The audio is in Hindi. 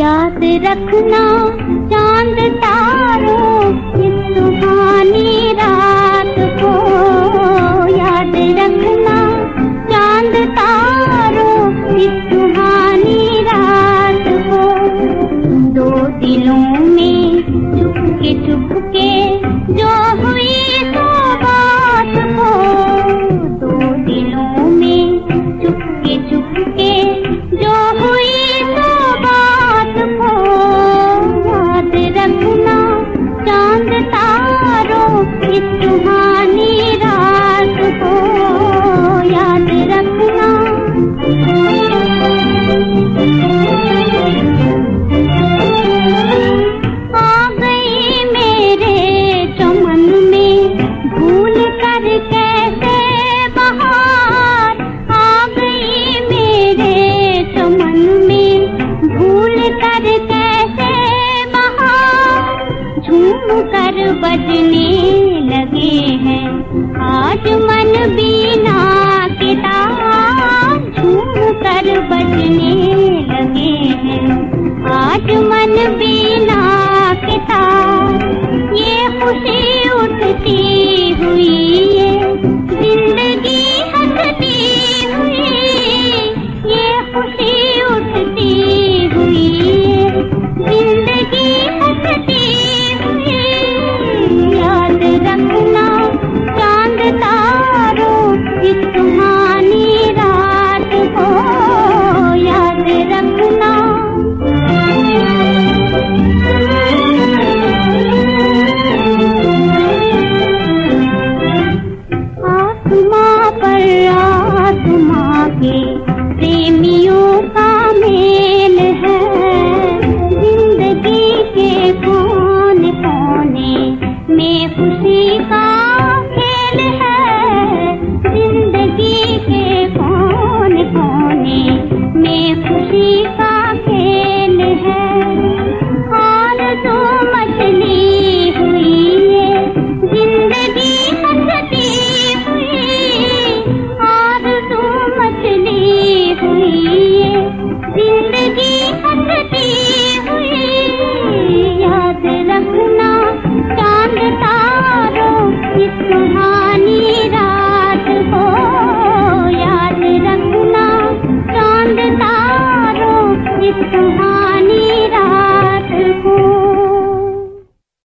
याद रखना बजने लगे हैं। आज मन बीना प्रेमियों का मेल है। ज़िंदगी के में खुशी keep the heart.